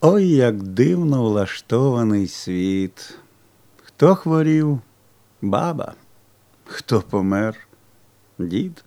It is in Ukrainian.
Ой, як дивно влаштований світ. Хто хворів? Баба, хто помер? Дід.